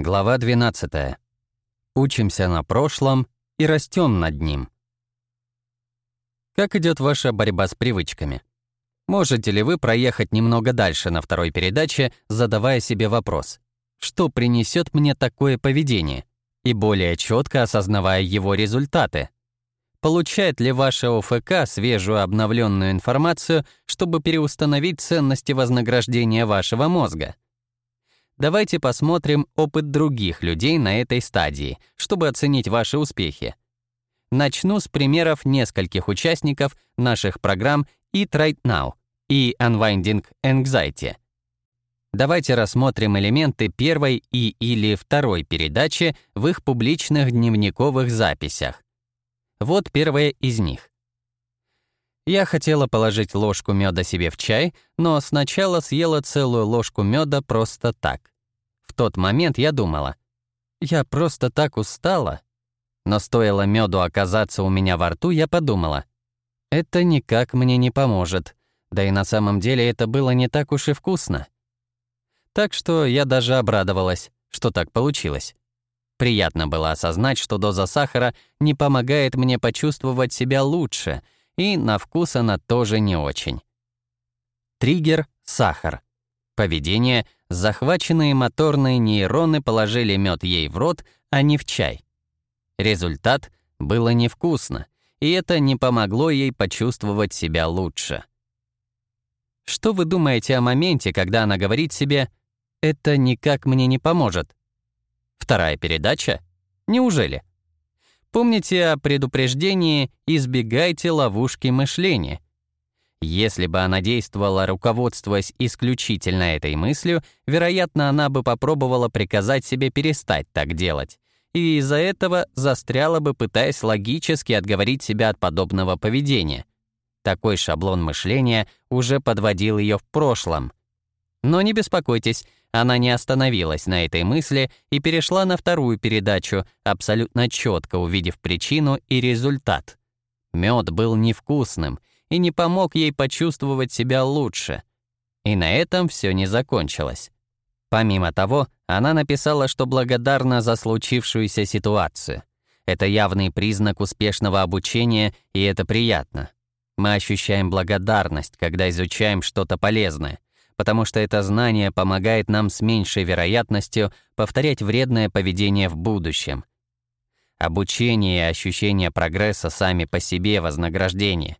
Глава 12. Учимся на прошлом и растем над ним. Как идет ваша борьба с привычками? Можете ли вы проехать немного дальше на второй передаче, задавая себе вопрос, что принесет мне такое поведение, и более четко осознавая его результаты? Получает ли ваше ОФК свежую обновленную информацию, чтобы переустановить ценности вознаграждения вашего мозга? Давайте посмотрим опыт других людей на этой стадии, чтобы оценить ваши успехи. Начну с примеров нескольких участников наших программ Eat Right Now и Unwinding Anxiety. Давайте рассмотрим элементы первой и или второй передачи в их публичных дневниковых записях. Вот первая из них. Я хотела положить ложку меда себе в чай, но сначала съела целую ложку меда просто так. В тот момент я думала, я просто так устала. Но стоило меду оказаться у меня во рту, я подумала, это никак мне не поможет. Да и на самом деле это было не так уж и вкусно. Так что я даже обрадовалась, что так получилось. Приятно было осознать, что доза сахара не помогает мне почувствовать себя лучше — и на вкус она тоже не очень. Триггер — сахар. Поведение — захваченные моторные нейроны положили мед ей в рот, а не в чай. Результат — было невкусно, и это не помогло ей почувствовать себя лучше. Что вы думаете о моменте, когда она говорит себе «это никак мне не поможет»? Вторая передача? Неужели? Помните о предупреждении «избегайте ловушки мышления». Если бы она действовала, руководствуясь исключительно этой мыслью, вероятно, она бы попробовала приказать себе перестать так делать. И из-за этого застряла бы, пытаясь логически отговорить себя от подобного поведения. Такой шаблон мышления уже подводил ее в прошлом. Но не беспокойтесь, она не остановилась на этой мысли и перешла на вторую передачу, абсолютно четко увидев причину и результат. Мед был невкусным и не помог ей почувствовать себя лучше. И на этом все не закончилось. Помимо того, она написала, что благодарна за случившуюся ситуацию. Это явный признак успешного обучения, и это приятно. Мы ощущаем благодарность, когда изучаем что-то полезное потому что это знание помогает нам с меньшей вероятностью повторять вредное поведение в будущем. Обучение и ощущение прогресса сами по себе вознаграждение.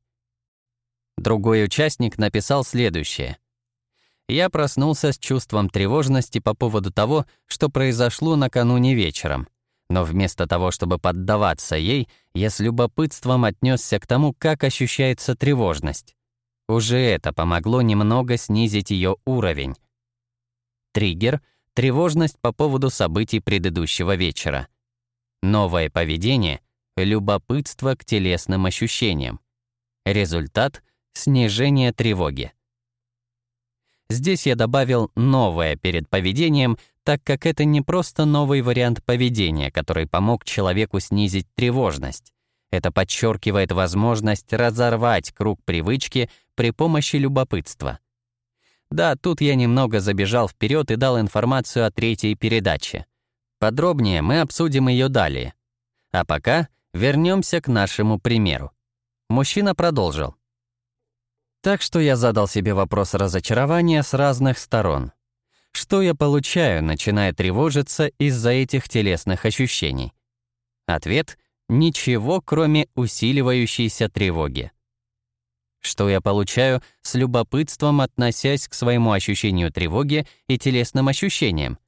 Другой участник написал следующее. «Я проснулся с чувством тревожности по поводу того, что произошло накануне вечером. Но вместо того, чтобы поддаваться ей, я с любопытством отнесся к тому, как ощущается тревожность. Уже это помогло немного снизить ее уровень. Триггер — тревожность по поводу событий предыдущего вечера. Новое поведение — любопытство к телесным ощущениям. Результат — снижение тревоги. Здесь я добавил «новое» перед поведением, так как это не просто новый вариант поведения, который помог человеку снизить тревожность. Это подчеркивает возможность разорвать круг привычки при помощи любопытства. Да, тут я немного забежал вперед и дал информацию о третьей передаче. Подробнее мы обсудим ее далее. А пока вернемся к нашему примеру. Мужчина продолжил. Так что я задал себе вопрос разочарования с разных сторон. Что я получаю, начиная тревожиться из-за этих телесных ощущений? Ответ Ничего, кроме усиливающейся тревоги. Что я получаю с любопытством, относясь к своему ощущению тревоги и телесным ощущениям?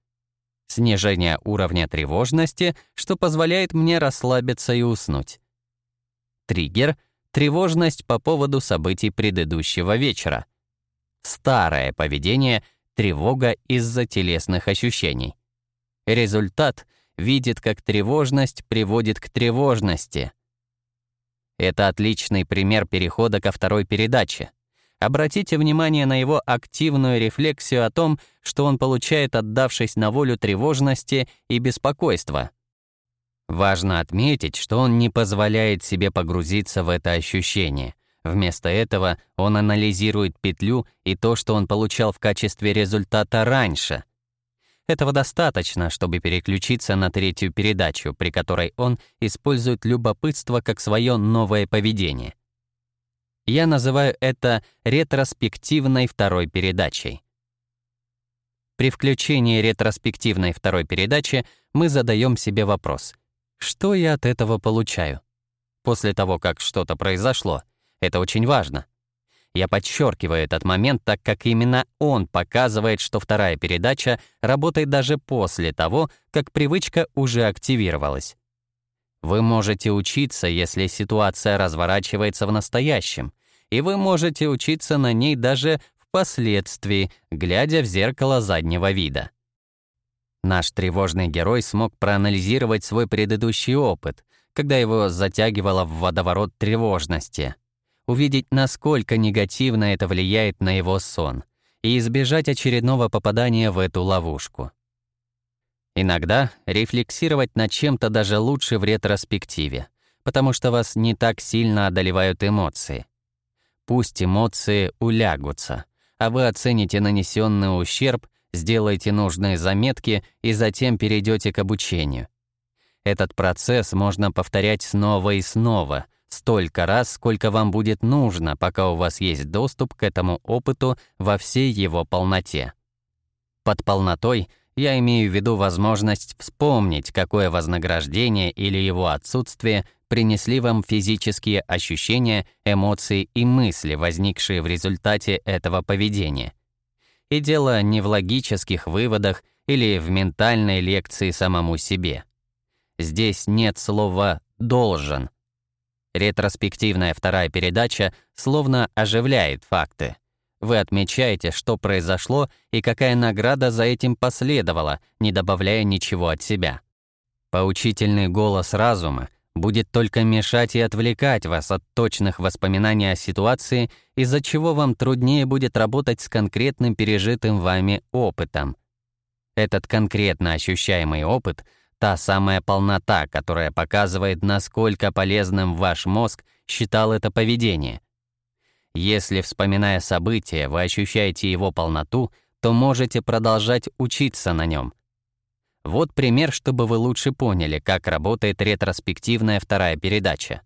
Снижение уровня тревожности, что позволяет мне расслабиться и уснуть. Триггер — тревожность по поводу событий предыдущего вечера. Старое поведение — тревога из-за телесных ощущений. Результат — видит, как тревожность приводит к тревожности. Это отличный пример перехода ко второй передаче. Обратите внимание на его активную рефлексию о том, что он получает, отдавшись на волю тревожности и беспокойства. Важно отметить, что он не позволяет себе погрузиться в это ощущение. Вместо этого он анализирует петлю и то, что он получал в качестве результата раньше — Этого достаточно, чтобы переключиться на третью передачу, при которой он использует любопытство как свое новое поведение. Я называю это ретроспективной второй передачей. При включении ретроспективной второй передачи мы задаем себе вопрос, что я от этого получаю? После того, как что-то произошло, это очень важно. Я подчеркиваю этот момент, так как именно он показывает, что вторая передача работает даже после того, как привычка уже активировалась. Вы можете учиться, если ситуация разворачивается в настоящем, и вы можете учиться на ней даже впоследствии, глядя в зеркало заднего вида. Наш тревожный герой смог проанализировать свой предыдущий опыт, когда его затягивало в водоворот тревожности — увидеть, насколько негативно это влияет на его сон, и избежать очередного попадания в эту ловушку. Иногда рефлексировать над чем-то даже лучше в ретроспективе, потому что вас не так сильно одолевают эмоции. Пусть эмоции улягутся, а вы оцените нанесенный ущерб, сделаете нужные заметки и затем перейдете к обучению. Этот процесс можно повторять снова и снова — столько раз, сколько вам будет нужно, пока у вас есть доступ к этому опыту во всей его полноте. Под полнотой я имею в виду возможность вспомнить, какое вознаграждение или его отсутствие принесли вам физические ощущения, эмоции и мысли, возникшие в результате этого поведения. И дело не в логических выводах или в ментальной лекции самому себе. Здесь нет слова «должен», Ретроспективная вторая передача словно оживляет факты. Вы отмечаете, что произошло и какая награда за этим последовала, не добавляя ничего от себя. Поучительный голос разума будет только мешать и отвлекать вас от точных воспоминаний о ситуации, из-за чего вам труднее будет работать с конкретным пережитым вами опытом. Этот конкретно ощущаемый опыт — Та самая полнота, которая показывает, насколько полезным ваш мозг считал это поведение. Если, вспоминая событие, вы ощущаете его полноту, то можете продолжать учиться на нем. Вот пример, чтобы вы лучше поняли, как работает ретроспективная вторая передача.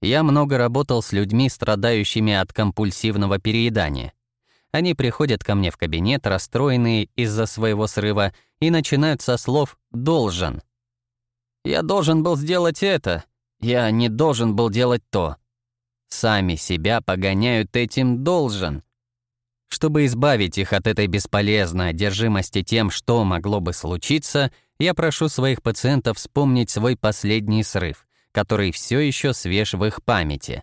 Я много работал с людьми, страдающими от компульсивного переедания. Они приходят ко мне в кабинет, расстроенные из-за своего срыва, и начинают со слов «должен». «Я должен был сделать это», «я не должен был делать то». Сами себя погоняют этим «должен». Чтобы избавить их от этой бесполезной одержимости тем, что могло бы случиться, я прошу своих пациентов вспомнить свой последний срыв, который все еще свеж в их памяти.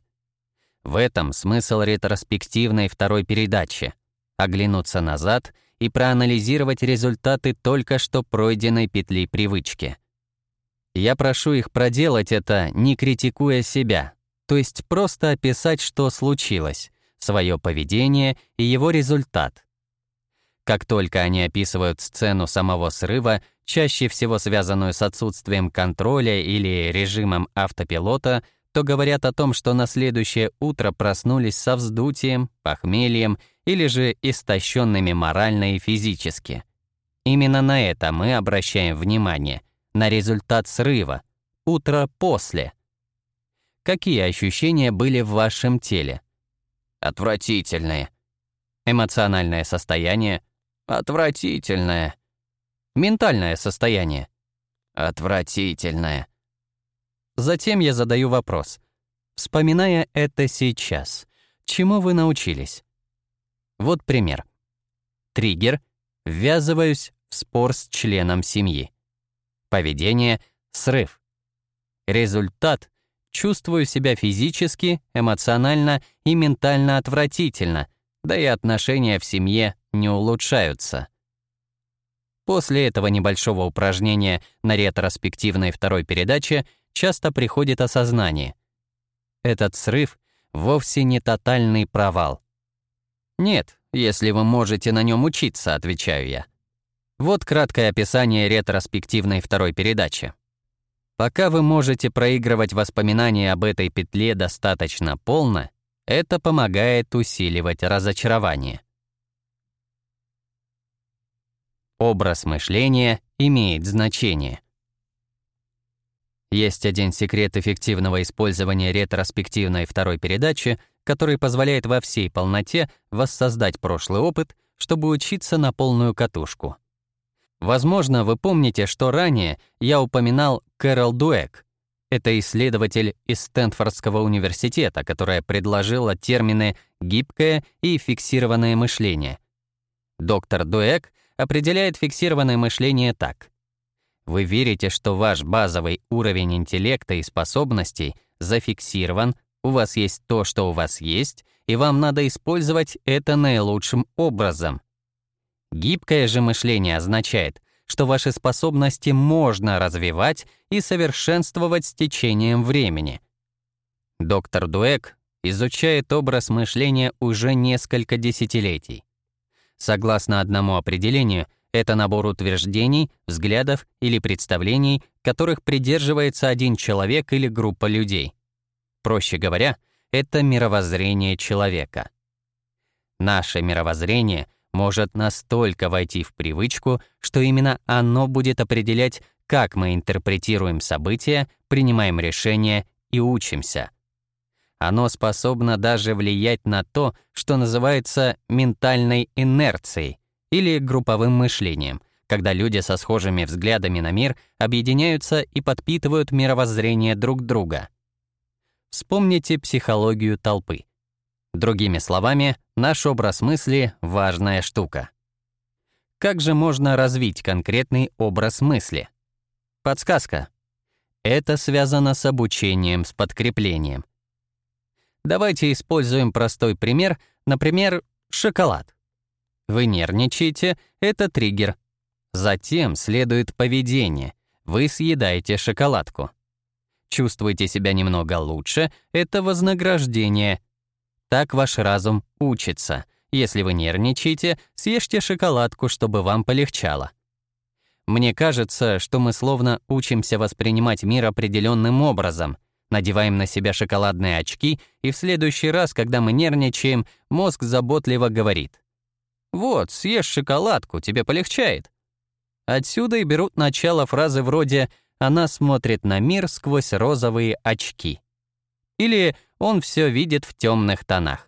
В этом смысл ретроспективной второй передачи оглянуться назад и проанализировать результаты только что пройденной петли привычки. Я прошу их проделать это, не критикуя себя, то есть просто описать, что случилось, свое поведение и его результат. Как только они описывают сцену самого срыва, чаще всего связанную с отсутствием контроля или режимом автопилота, то говорят о том, что на следующее утро проснулись со вздутием, похмельем или же истощенными морально и физически. Именно на это мы обращаем внимание, на результат срыва, утро после. Какие ощущения были в вашем теле? Отвратительные. Эмоциональное состояние? Отвратительное. Ментальное состояние? Отвратительное. Затем я задаю вопрос. Вспоминая это сейчас, чему вы научились? Вот пример. Триггер — ввязываюсь в спор с членом семьи. Поведение — срыв. Результат — чувствую себя физически, эмоционально и ментально отвратительно, да и отношения в семье не улучшаются. После этого небольшого упражнения на ретроспективной второй передаче часто приходит осознание. Этот срыв вовсе не тотальный провал. Нет, если вы можете на нем учиться, отвечаю я. Вот краткое описание ретроспективной второй передачи. Пока вы можете проигрывать воспоминания об этой петле достаточно полно, это помогает усиливать разочарование. Образ мышления имеет значение. Есть один секрет эффективного использования ретроспективной второй передачи, который позволяет во всей полноте воссоздать прошлый опыт, чтобы учиться на полную катушку. Возможно, вы помните, что ранее я упоминал Кэрол Дуэк. Это исследователь из Стэнфордского университета, которая предложила термины «гибкое» и «фиксированное мышление». Доктор Дуэк определяет фиксированное мышление так. Вы верите, что ваш базовый уровень интеллекта и способностей зафиксирован, у вас есть то, что у вас есть, и вам надо использовать это наилучшим образом. Гибкое же мышление означает, что ваши способности можно развивать и совершенствовать с течением времени. Доктор Дуэк изучает образ мышления уже несколько десятилетий. Согласно одному определению, это набор утверждений, взглядов или представлений, которых придерживается один человек или группа людей. Проще говоря, это мировоззрение человека. Наше мировоззрение может настолько войти в привычку, что именно оно будет определять, как мы интерпретируем события, принимаем решения и учимся. Оно способно даже влиять на то, что называется ментальной инерцией или групповым мышлением, когда люди со схожими взглядами на мир объединяются и подпитывают мировоззрение друг друга. Вспомните психологию толпы. Другими словами, наш образ мысли — важная штука. Как же можно развить конкретный образ мысли? Подсказка. Это связано с обучением, с подкреплением. Давайте используем простой пример, например, шоколад. Вы нервничаете — это триггер. Затем следует поведение. Вы съедаете шоколадку. Чувствуете себя немного лучше — это вознаграждение — так ваш разум учится. Если вы нервничаете, съешьте шоколадку, чтобы вам полегчало. Мне кажется, что мы словно учимся воспринимать мир определенным образом, надеваем на себя шоколадные очки, и в следующий раз, когда мы нервничаем, мозг заботливо говорит. «Вот, съешь шоколадку, тебе полегчает». Отсюда и берут начало фразы вроде «она смотрит на мир сквозь розовые очки». Или он все видит в темных тонах.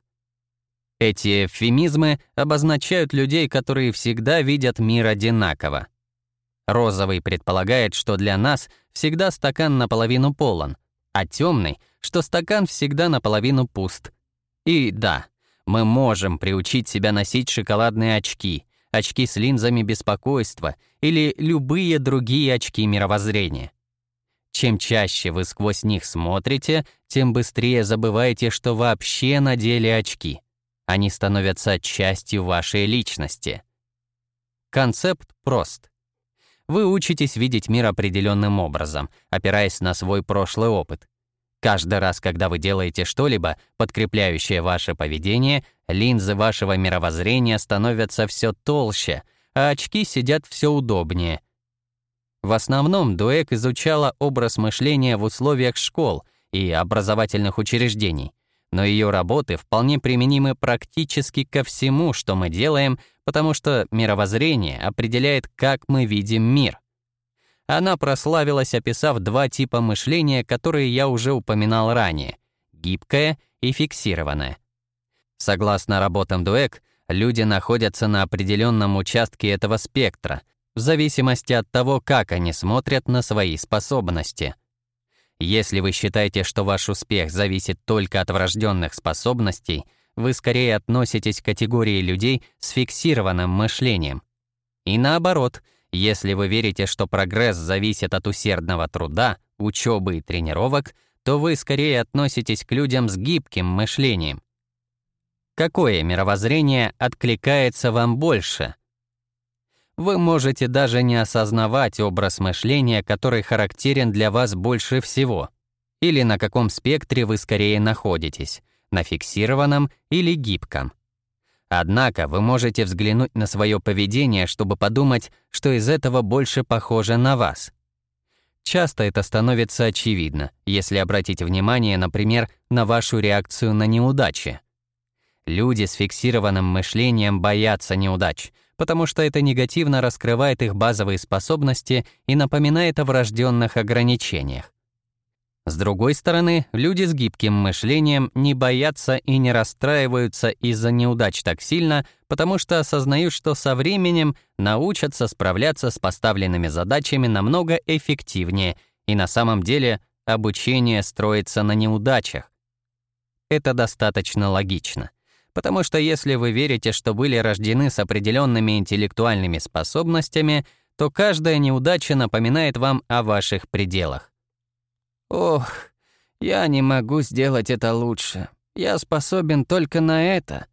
Эти эвфемизмы обозначают людей, которые всегда видят мир одинаково. Розовый предполагает, что для нас всегда стакан наполовину полон, а темный, что стакан всегда наполовину пуст. И да, мы можем приучить себя носить шоколадные очки, очки с линзами беспокойства или любые другие очки мировоззрения. Чем чаще вы сквозь них смотрите, тем быстрее забываете, что вообще надели очки. Они становятся частью вашей личности. Концепт прост. Вы учитесь видеть мир определенным образом, опираясь на свой прошлый опыт. Каждый раз, когда вы делаете что-либо, подкрепляющее ваше поведение, линзы вашего мировоззрения становятся все толще, а очки сидят все удобнее — в основном Дуэк изучала образ мышления в условиях школ и образовательных учреждений, но ее работы вполне применимы практически ко всему, что мы делаем, потому что мировоззрение определяет, как мы видим мир. Она прославилась, описав два типа мышления, которые я уже упоминал ранее — гибкое и фиксированное. Согласно работам Дуэк, люди находятся на определенном участке этого спектра — в зависимости от того, как они смотрят на свои способности. Если вы считаете, что ваш успех зависит только от врожденных способностей, вы скорее относитесь к категории людей с фиксированным мышлением. И наоборот, если вы верите, что прогресс зависит от усердного труда, учебы и тренировок, то вы скорее относитесь к людям с гибким мышлением. Какое мировоззрение откликается вам больше — вы можете даже не осознавать образ мышления, который характерен для вас больше всего, или на каком спектре вы скорее находитесь, на фиксированном или гибком. Однако вы можете взглянуть на свое поведение, чтобы подумать, что из этого больше похоже на вас. Часто это становится очевидно, если обратить внимание, например, на вашу реакцию на неудачи. Люди с фиксированным мышлением боятся неудач, потому что это негативно раскрывает их базовые способности и напоминает о врожденных ограничениях. С другой стороны, люди с гибким мышлением не боятся и не расстраиваются из-за неудач так сильно, потому что осознают, что со временем научатся справляться с поставленными задачами намного эффективнее, и на самом деле обучение строится на неудачах. Это достаточно логично, потому что если вы верите, что были рождены с определенными интеллектуальными способностями, то каждая неудача напоминает вам о ваших пределах. Ох, я не могу сделать это лучше. Я способен только на это.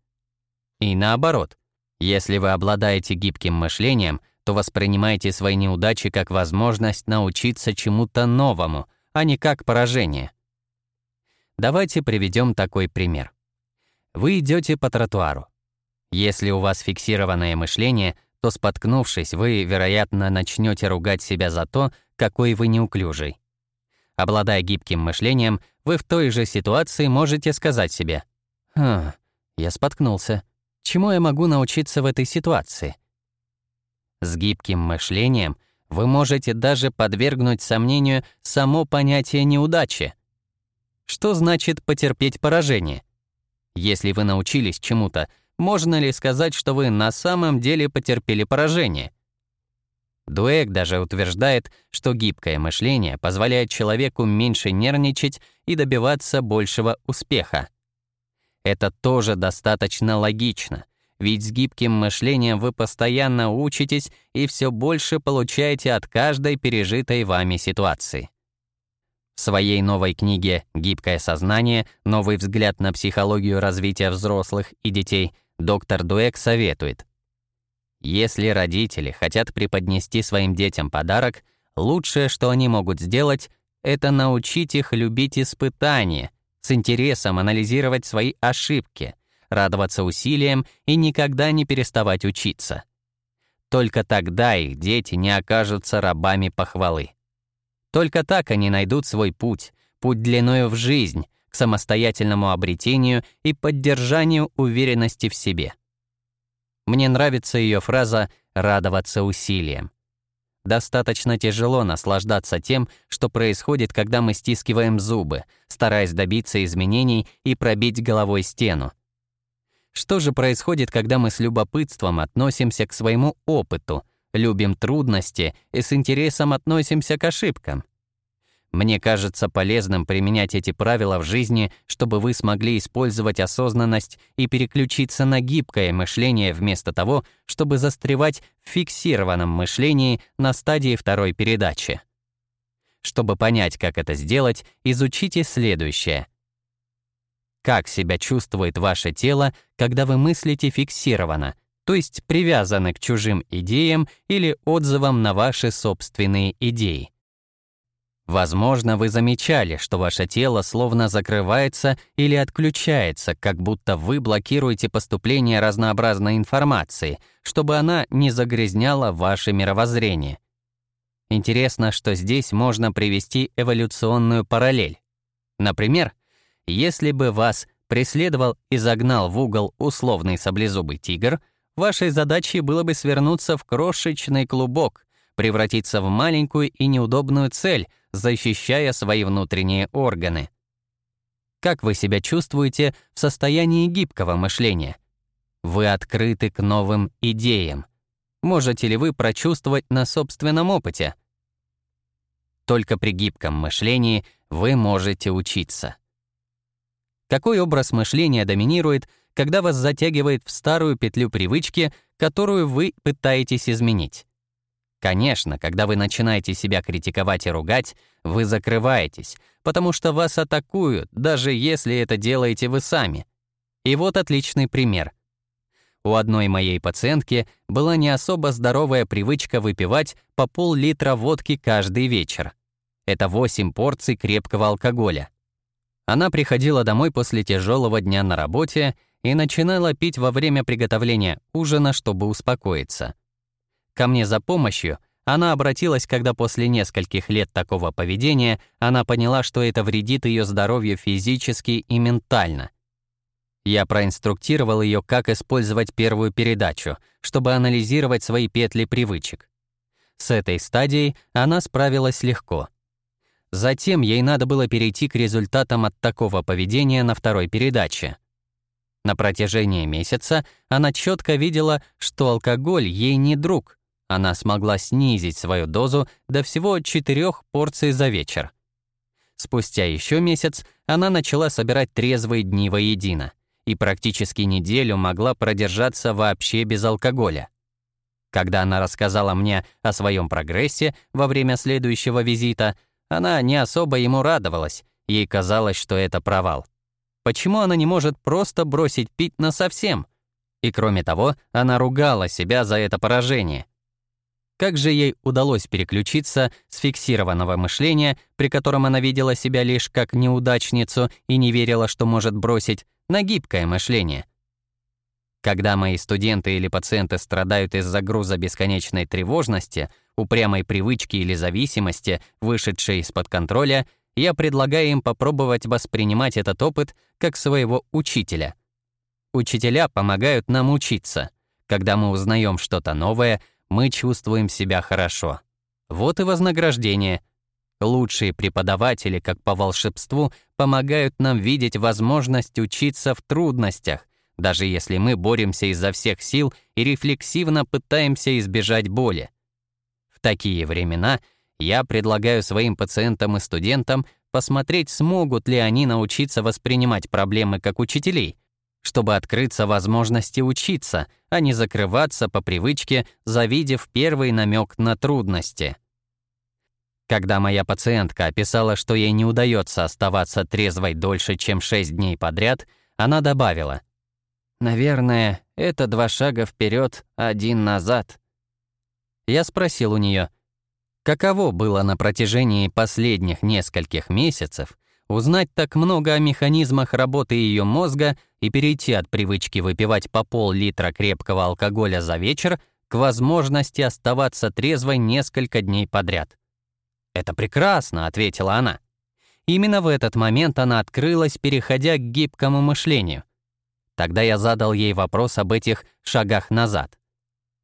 И наоборот, если вы обладаете гибким мышлением, то воспринимайте свои неудачи как возможность научиться чему-то новому, а не как поражение. Давайте приведем такой пример. Вы идете по тротуару. Если у вас фиксированное мышление, то споткнувшись, вы, вероятно, начнете ругать себя за то, какой вы неуклюжий. Обладая гибким мышлением, вы в той же ситуации можете сказать себе «Хм, я споткнулся. Чему я могу научиться в этой ситуации?» С гибким мышлением вы можете даже подвергнуть сомнению само понятие неудачи. Что значит потерпеть поражение? Если вы научились чему-то, можно ли сказать, что вы на самом деле потерпели поражение? Дуэк даже утверждает, что гибкое мышление позволяет человеку меньше нервничать и добиваться большего успеха. Это тоже достаточно логично, ведь с гибким мышлением вы постоянно учитесь и все больше получаете от каждой пережитой вами ситуации. В своей новой книге «Гибкое сознание. Новый взгляд на психологию развития взрослых и детей» доктор Дуэк советует если родители хотят преподнести своим детям подарок, лучшее, что они могут сделать, это научить их любить испытания, с интересом анализировать свои ошибки, радоваться усилиям и никогда не переставать учиться. Только тогда их дети не окажутся рабами похвалы. Только так они найдут свой путь, путь длиною в жизнь, к самостоятельному обретению и поддержанию уверенности в себе. Мне нравится ее фраза «радоваться усилиям». Достаточно тяжело наслаждаться тем, что происходит, когда мы стискиваем зубы, стараясь добиться изменений и пробить головой стену. Что же происходит, когда мы с любопытством относимся к своему опыту, любим трудности и с интересом относимся к ошибкам? Мне кажется полезным применять эти правила в жизни, чтобы вы смогли использовать осознанность и переключиться на гибкое мышление вместо того, чтобы застревать в фиксированном мышлении на стадии второй передачи. Чтобы понять, как это сделать, изучите следующее. Как себя чувствует ваше тело, когда вы мыслите фиксированно, то есть привязаны к чужим идеям или отзывам на ваши собственные идеи? Возможно, вы замечали, что ваше тело словно закрывается или отключается, как будто вы блокируете поступление разнообразной информации, чтобы она не загрязняла ваше мировоззрение. Интересно, что здесь можно привести эволюционную параллель. Например, если бы вас преследовал и загнал в угол условный саблезубый тигр, вашей задачей было бы свернуться в крошечный клубок, превратиться в маленькую и неудобную цель — защищая свои внутренние органы. Как вы себя чувствуете в состоянии гибкого мышления? Вы открыты к новым идеям. Можете ли вы прочувствовать на собственном опыте? Только при гибком мышлении вы можете учиться. Какой образ мышления доминирует, когда вас затягивает в старую петлю привычки, которую вы пытаетесь изменить? Конечно, когда вы начинаете себя критиковать и ругать, вы закрываетесь, потому что вас атакуют, даже если это делаете вы сами. И вот отличный пример. У одной моей пациентки была не особо здоровая привычка выпивать по пол-литра водки каждый вечер. Это 8 порций крепкого алкоголя. Она приходила домой после тяжелого дня на работе и начинала пить во время приготовления ужина, чтобы успокоиться. Ко мне за помощью она обратилась, когда после нескольких лет такого поведения она поняла, что это вредит ее здоровью физически и ментально. Я проинструктировал ее, как использовать первую передачу, чтобы анализировать свои петли привычек. С этой стадией она справилась легко. Затем ей надо было перейти к результатам от такого поведения на второй передаче. На протяжении месяца она четко видела, что алкоголь ей не друг. Она смогла снизить свою дозу до всего четырех порций за вечер. Спустя еще месяц она начала собирать трезвые дни воедино и практически неделю могла продержаться вообще без алкоголя. Когда она рассказала мне о своем прогрессе во время следующего визита, она не особо ему радовалась, ей казалось, что это провал. Почему она не может просто бросить пить насовсем? И кроме того, она ругала себя за это поражение. Как же ей удалось переключиться с фиксированного мышления, при котором она видела себя лишь как неудачницу и не верила, что может бросить, на гибкое мышление? Когда мои студенты или пациенты страдают из-за груза бесконечной тревожности, упрямой привычки или зависимости, вышедшей из-под контроля, я предлагаю им попробовать воспринимать этот опыт как своего учителя. Учителя помогают нам учиться. Когда мы узнаем что-то новое, мы чувствуем себя хорошо. Вот и вознаграждение. Лучшие преподаватели, как по волшебству, помогают нам видеть возможность учиться в трудностях, даже если мы боремся изо всех сил и рефлексивно пытаемся избежать боли. В такие времена я предлагаю своим пациентам и студентам посмотреть, смогут ли они научиться воспринимать проблемы как учителей, чтобы открыться возможности учиться, а не закрываться по привычке, завидев первый намек на трудности. Когда моя пациентка описала, что ей не удается оставаться трезвой дольше, чем 6 дней подряд, она добавила — Наверное, это два шага вперед, один назад. Я спросил у нее, каково было на протяжении последних нескольких месяцев узнать так много о механизмах работы ее мозга и перейти от привычки выпивать по пол-литра крепкого алкоголя за вечер к возможности оставаться трезвой несколько дней подряд. «Это прекрасно», — ответила она. Именно в этот момент она открылась, переходя к гибкому мышлению. Тогда я задал ей вопрос об этих шагах назад.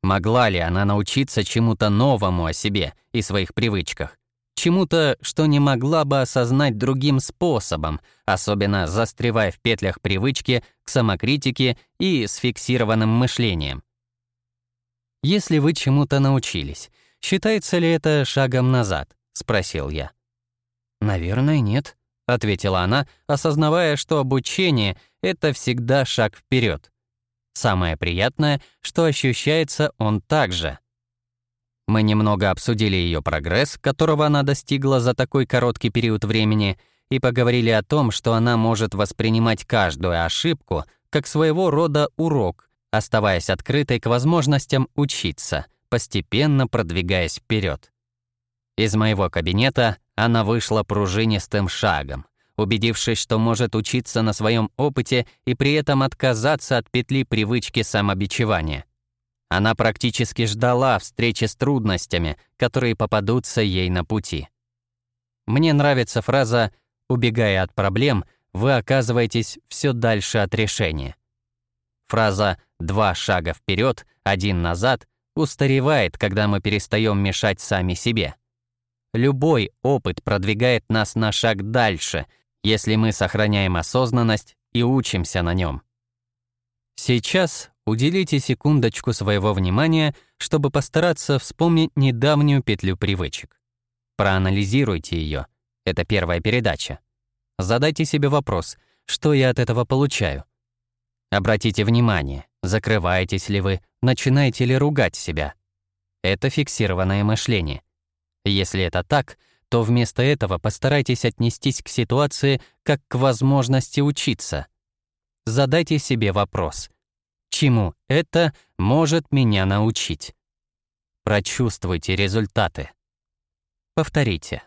Могла ли она научиться чему-то новому о себе и своих привычках? Чему-то, что не могла бы осознать другим способом, особенно застревая в петлях привычки к самокритике и с фиксированным мышлением. «Если вы чему-то научились, считается ли это шагом назад?» — спросил я. «Наверное, нет», — ответила она, осознавая, что обучение — это всегда шаг вперед. Самое приятное, что ощущается он также. Мы немного обсудили ее прогресс, которого она достигла за такой короткий период времени, и поговорили о том, что она может воспринимать каждую ошибку как своего рода урок, оставаясь открытой к возможностям учиться, постепенно продвигаясь вперед. Из моего кабинета она вышла пружинистым шагом, убедившись, что может учиться на своем опыте и при этом отказаться от петли привычки самобичевания. Она практически ждала встречи с трудностями, которые попадутся ей на пути. Мне нравится фраза «убегая от проблем, вы оказываетесь все дальше от решения». Фраза «два шага вперед, один назад» устаревает, когда мы перестаем мешать сами себе. Любой опыт продвигает нас на шаг дальше, если мы сохраняем осознанность и учимся на нем. Сейчас уделите секундочку своего внимания, чтобы постараться вспомнить недавнюю петлю привычек. Проанализируйте ее. Это первая передача. Задайте себе вопрос, что я от этого получаю. Обратите внимание, закрываетесь ли вы, начинаете ли ругать себя. Это фиксированное мышление. Если это так, то вместо этого постарайтесь отнестись к ситуации как к возможности учиться. Задайте себе вопрос. Чему это может меня научить? Прочувствуйте результаты. Повторите.